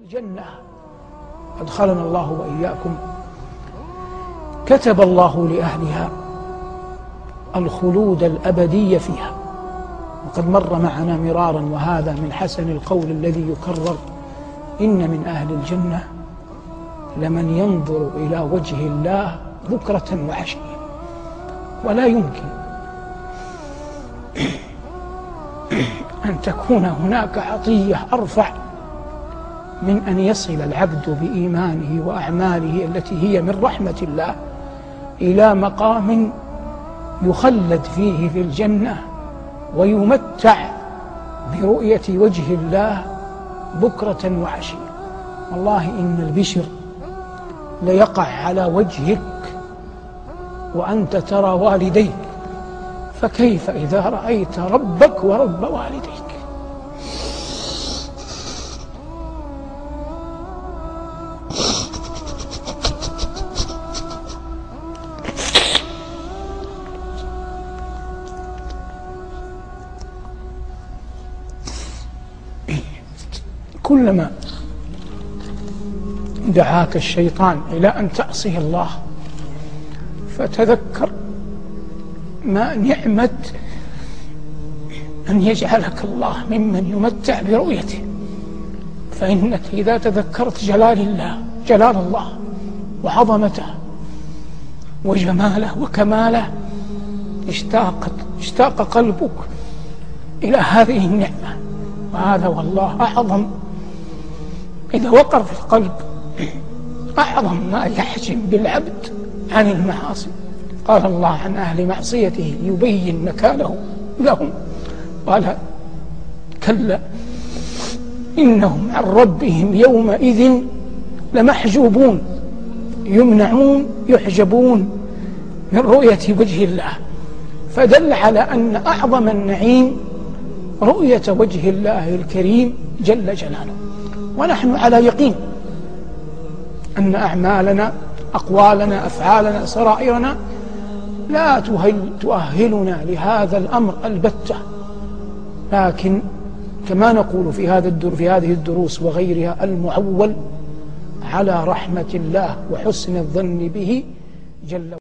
والجنة. أدخلنا الله وإياكم. كتب الله لأهلها الخلود الأبدي فيها. وقد مر معنا مرارا وهذا من حسن القول الذي يكرر إن من أهل الجنة لمن ينظر إلى وجه الله بكرة وعشية. ولا يمكن أن تكون هناك عطية أرفع من أن يصل العبد بإيمانه وأعماله التي هي من رحمة الله إلى مقام يخلد فيه في الجنة ويمتع برؤية وجه الله بكرة وعشية. والله إن البشر ليقع على وجهك وأنت ترى والديك فكيف إذا رأيت ربك ورب والديك؟ كلما دعاك الشيطان إلى أن تعصي الله فتذكر ما نعمة أن يجعلك الله ممن يمتع برؤيته. فإنك إذا تذكرت جلال الله جلال الله وعظمته وجماله وكماله اشتاقت اشتاق قلبك إلى هذه النعمة. وهذا والله أعظم إذا وقر في القلب أعظم ما يحجم بالعبد عن المعاصي. قال الله عن أهل معصيته يبين نكاله لهم. قال كلا إنهم عن ربهم يومئذ لمحجوبون. يمنعون يحجبون من رؤية وجه الله. فدل على أن أعظم النعيم رؤية وجه الله الكريم جل جلاله. ونحن على يقين أن أعمالنا أقوالنا أفعالنا سرائرنا لا تؤهلنا لهذا الأمر البتة. لكن كما نقول في هذا الدر في هذه الدروس وغيرها المعول على رحمة الله وحسن الظن به جل